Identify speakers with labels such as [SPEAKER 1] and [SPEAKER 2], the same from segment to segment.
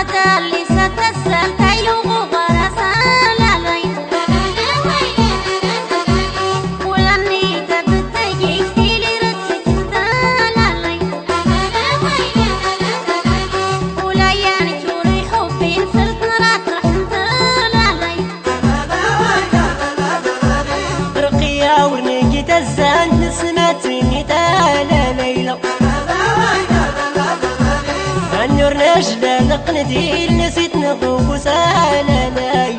[SPEAKER 1] وتالي سكسلت قنديل نسيت نطوف سالالاي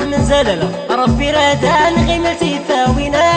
[SPEAKER 1] من زلل ربي رادان غيمتي فاوينا لالاي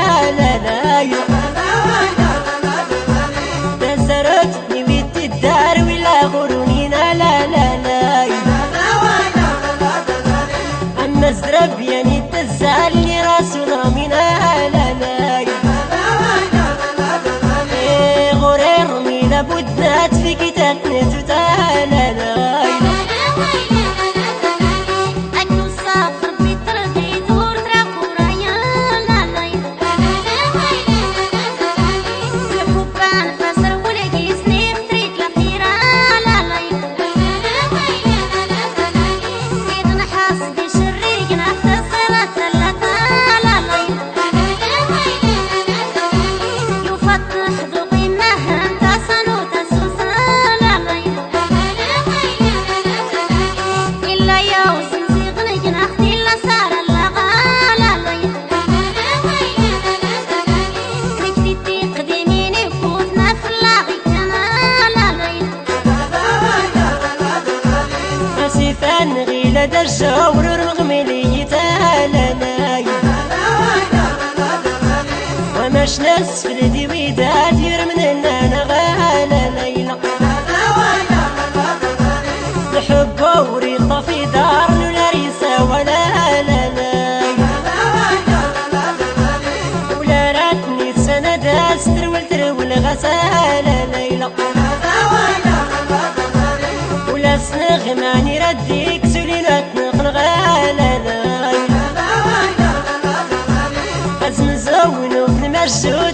[SPEAKER 1] ومش ناس في الدي ويدات يرمن أنا غالا ليلى. الحب وريطة في دار ولا ريسة ولا لا لا ولا راتني سنة داس ترول ترول غسالة ليلى. ولا سنغماني رديك
[SPEAKER 2] that soon.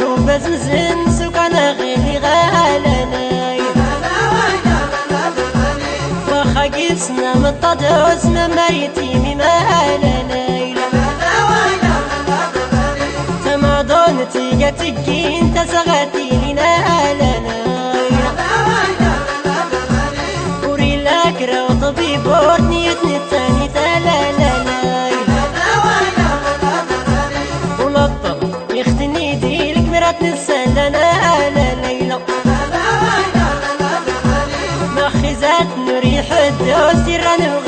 [SPEAKER 1] زنزن سكان غيلي غالناي وخاقسنا مطدوس ممريتي ممالناي تمادون تيجا تجين تسغتي know